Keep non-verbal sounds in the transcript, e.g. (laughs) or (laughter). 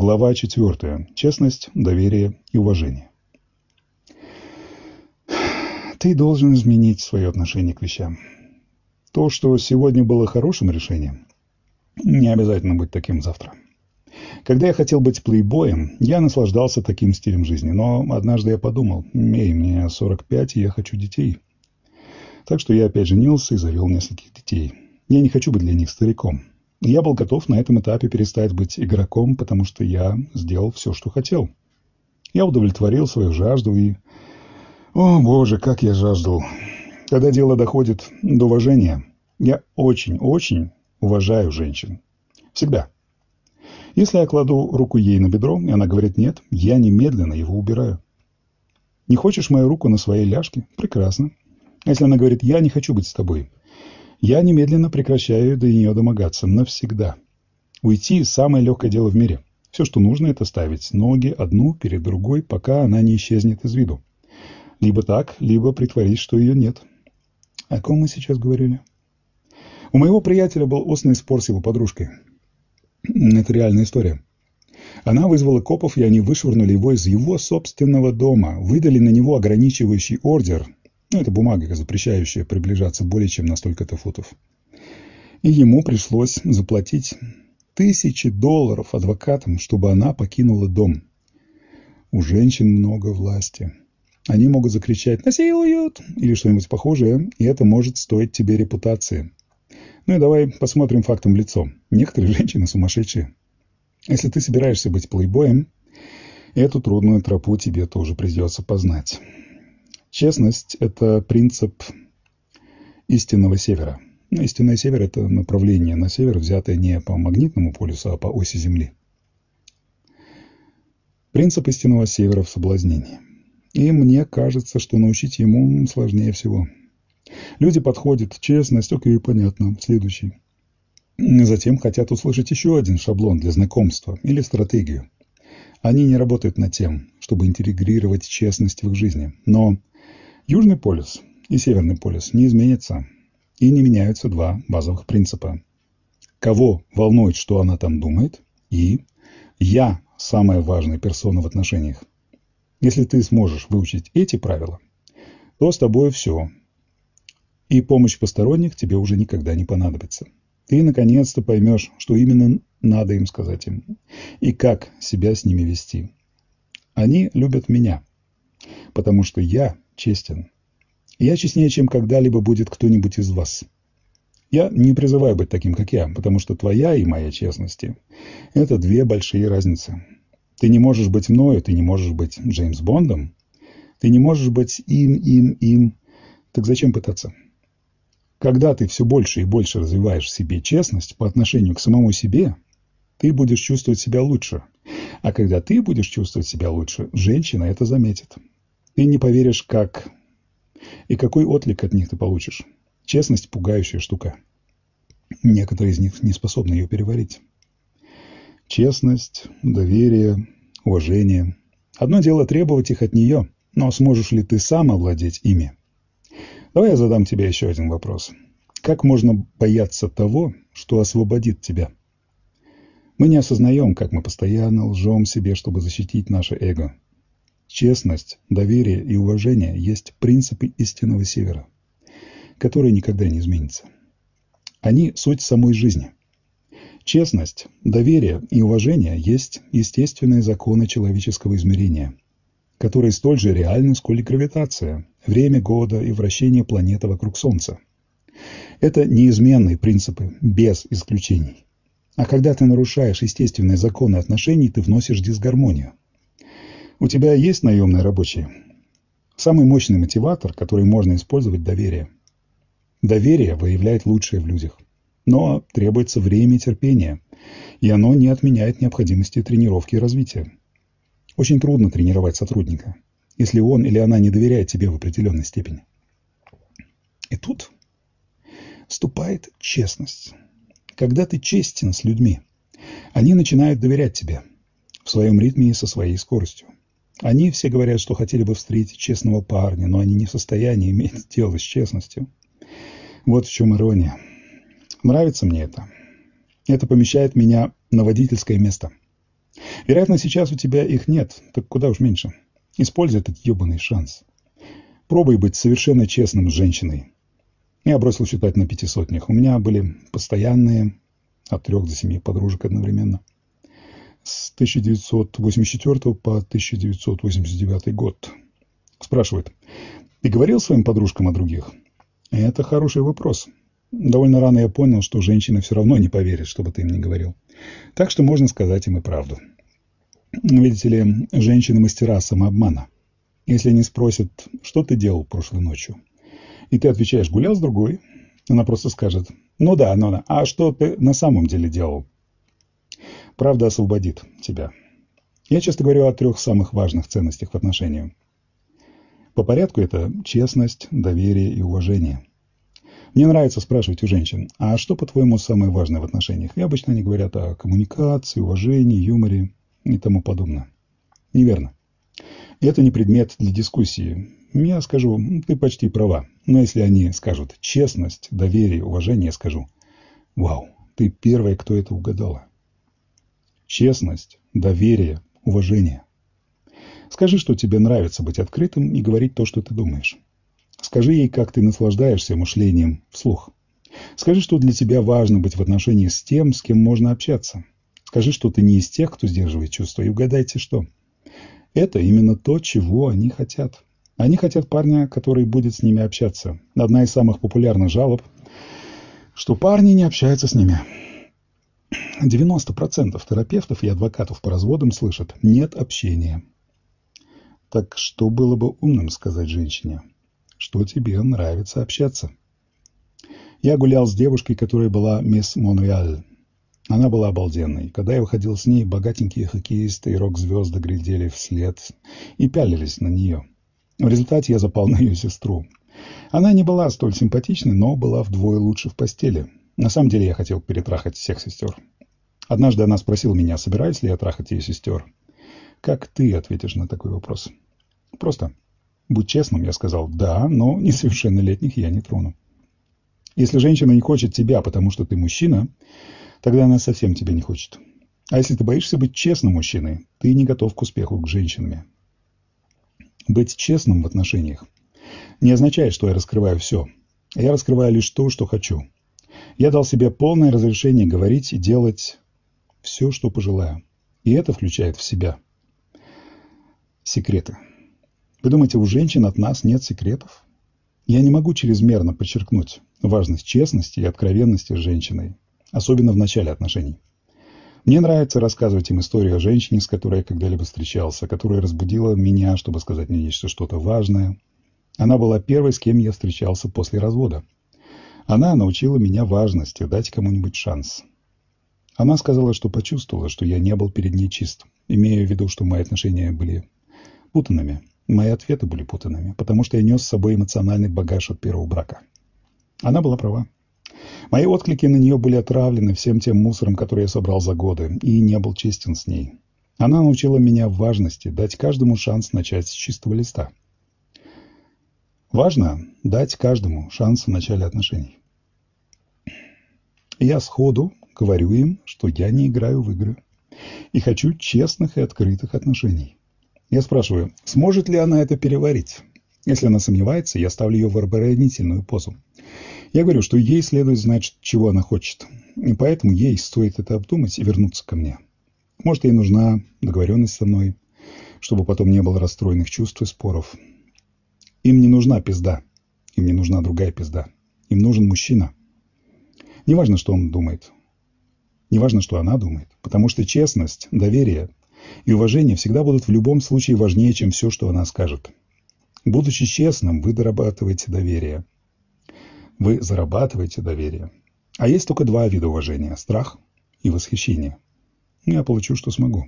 Глава 4. Честность, доверие и уважение. Ты должен изменить свое отношение к вещам. То, что сегодня было хорошим решением, не обязательно быть таким завтра. Когда я хотел быть плейбоем, я наслаждался таким стилем жизни. Но однажды я подумал, эй, мне 45, и я хочу детей. Так что я опять женился и завел нескольких детей. Я не хочу быть для них стариком. Я был готов на этом этапе перестать быть игроком, потому что я сделал все, что хотел. Я удовлетворил свою жажду и... О, боже, как я жаждал. Когда дело доходит до уважения, я очень-очень уважаю женщин. Всегда. Если я кладу руку ей на бедро, и она говорит «нет», я немедленно его убираю. Не хочешь мою руку на своей ляжке? Прекрасно. Если она говорит «я не хочу быть с тобой», я немедленно прекращаю до нее домогаться. Навсегда. Уйти – самое легкое дело в мире. Все, что нужно, это ставить ноги одну перед другой, пока она не исчезнет из виду. Либо так, либо притворить, что ее нет. О ком мы сейчас говорили? У моего приятеля был устный спор с его подружкой. Это реальная история. Она вызвала копов, и они вышвырнули его из его собственного дома, выдали на него ограничивающий ордер, ну, это бумага, запрещающая приближаться более чем на столько-то футов. И ему пришлось заплатить тысячи долларов адвокатам, чтобы она покинула дом. У женщин много власти. Они могут закричать «насилуют» или что-нибудь похожее, и это может стоить тебе репутации. Ну и давай посмотрим фактом в лицо. Некоторые женщины сумасшедшие. Если ты собираешься быть плейбоем, эту трудную тропу тебе тоже придется познать. Честность – это принцип истинного севера. Ну, истинное север – это направление на север, взятое не по магнитному полюсу, а по оси Земли. Принцип истинного севера в соблазнении. И мне кажется, что научить ему сложнее всего. Люди подходят, честность, окей, понятно, следующий. Затем хотят услышать еще один шаблон для знакомства или стратегию. Они не работают над тем, чтобы интегрировать честность в их жизни. Но Южный полюс и Северный полюс не изменятся, и не меняются два базовых принципа. Кого волнует, что она там думает, и «я» – самая важная персона в отношениях. Если ты сможешь выучить эти правила, то с тобой все. И помощь посторонних тебе уже никогда не понадобится. Ты наконец-то поймешь, что именно надо им сказать им, и как себя с ними вести. Они любят меня, потому что я честен. Я честнее, чем когда-либо будет кто-нибудь из вас. Я не призываю быть таким, как я, потому что твоя и моя честности – это две большие разницы. Ты не можешь быть мною, ты не можешь быть Джеймс Бондом, ты не можешь быть им, им, им. Так зачем пытаться? Когда ты все больше и больше развиваешь в себе честность по отношению к самому себе, ты будешь чувствовать себя лучше. А когда ты будешь чувствовать себя лучше, женщина это заметит. Ты не поверишь, как и какой отклик от них ты получишь. Честность – пугающая штука. Некоторые из них не способны ее переварить. Честность, доверие, уважение. Одно дело требовать их от нее, но сможешь ли ты сам овладеть ими? Давай я задам тебе еще один вопрос. Как можно бояться того, что освободит тебя? Мы не осознаем, как мы постоянно лжем себе, чтобы защитить наше эго. Честность, доверие и уважение есть принципы истинного севера, которые никогда не изменятся. Они – суть самой жизни. Честность, доверие и уважение есть естественные законы человеческого измерения, которые столь же реальны, сколь и гравитация, время года и вращение планеты вокруг Солнца. Это неизменные принципы, без исключений. А когда ты нарушаешь естественные законы отношений, ты вносишь дисгармонию – у тебя есть наемные рабочие? Самый мощный мотиватор, который можно использовать – доверие. Доверие выявляет лучшее в людях. Но требуется время и терпение, и оно не отменяет необходимости тренировки и развития. Очень трудно тренировать сотрудника, если он или она не доверяет тебе в определенной степени. И тут вступает честность. Когда ты честен с людьми, они начинают доверять тебе в своем ритме и со своей скоростью. Они все говорят, что хотели бы встретить честного парня, но они не в состоянии иметь (laughs) дело с честностью. Вот в чем ирония. Нравится мне это. Это помещает меня на водительское место. Вероятно, сейчас у тебя их нет, так куда уж меньше. Используй этот ебаный шанс. Пробуй быть совершенно честным с женщиной. Я бросил считать на пятисотнях. У меня были постоянные от трех до семи подружек одновременно. С 1984 по 1989 год. Спрашивает, ты говорил своим подружкам о других? Это хороший вопрос. Довольно рано я понял, что женщины все равно не поверят, что бы ты им не говорил. Так что можно сказать им и правду. Видите ли, женщины мастера самообмана. Если они спросят, что ты делал прошлой ночью, и ты отвечаешь, гулял с другой, она просто скажет, ну да, ну да, а что ты на самом деле делал? Правда освободит тебя. Я часто говорю о трех самых важных ценностях в отношениях. По порядку это честность, доверие и уважение. Мне нравится спрашивать у женщин, а что, по-твоему, самое важное в отношениях? И обычно они говорят о коммуникации, уважении, юморе и тому подобное. Неверно. Это не предмет для дискуссии. Я скажу, ты почти права. Но если они скажут честность, доверие, уважение, я скажу, вау, ты первая, кто это угадала. Честность, доверие, уважение. Скажи, что тебе нравится быть открытым и говорить то, что ты думаешь. Скажи ей, как ты наслаждаешься мышлением вслух. Скажи, что для тебя важно быть в отношении с тем, с кем можно общаться. Скажи, что ты не из тех, кто сдерживает чувства, и угадайте, что. Это именно то, чего они хотят. Они хотят парня, который будет с ними общаться. Одна из самых популярных жалоб, что парни не общаются с ними. 90% терапевтов и адвокатов по разводам слышат «нет общения». Так что было бы умным сказать женщине? что тебе нравится общаться. Я гулял с девушкой, которая была мисс Монреаль. Она была обалденной. Когда я выходил с ней, богатенькие хоккеисты и рок-звезды глядели вслед и пялились на нее. В результате я запал на ее сестру. Она не была столь симпатичной, но была вдвое лучше в постели. На самом деле я хотел перетрахать всех сестер. Однажды она спросила меня, собираюсь ли я трахать ее сестер. Как ты ответишь на такой вопрос? Просто Будь честным, я сказал, да, но несовершеннолетних я не трону. Если женщина не хочет тебя, потому что ты мужчина, тогда она совсем тебя не хочет. А если ты боишься быть честным мужчиной, ты не готов к успеху к женщинам. Быть честным в отношениях не означает, что я раскрываю все. Я раскрываю лишь то, что хочу. Я дал себе полное разрешение говорить и делать все, что пожелаю. И это включает в себя секреты. Вы думаете, у женщин от нас нет секретов? Я не могу чрезмерно подчеркнуть важность честности и откровенности с женщиной, особенно в начале отношений. Мне нравится рассказывать им историю о женщине, с которой я когда-либо встречался, которая разбудила меня, чтобы сказать мне нечто что-то важное. Она была первой, с кем я встречался после развода. Она научила меня важности дать кому-нибудь шанс. Она сказала, что почувствовала, что я не был перед ней чист, имея в виду, что мои отношения были путанными. Мои ответы были путанными, потому что я нес с собой эмоциональный багаж от первого брака. Она была права. Мои отклики на нее были отравлены всем тем мусором, который я собрал за годы, и не был честен с ней. Она научила меня важности дать каждому шанс начать с чистого листа. Важно дать каждому шанс в начале отношений. Я сходу говорю им, что я не играю в игры и хочу честных и открытых отношений. Я спрашиваю, сможет ли она это переварить? Если она сомневается, я ставлю ее в оборонительную позу. Я говорю, что ей следует знать, чего она хочет. И поэтому ей стоит это обдумать и вернуться ко мне. Может, ей нужна договоренность со мной, чтобы потом не было расстроенных чувств и споров. Им не нужна пизда. Им не нужна другая пизда. Им нужен мужчина. Неважно, что он думает. Неважно, что она думает. Потому что честность, доверие и уважение всегда будут в любом случае важнее, чем все, что она скажет. Будучи честным, вы дорабатываете доверие. Вы зарабатываете доверие. А есть только два вида уважения – страх и восхищение. Я получу, что смогу.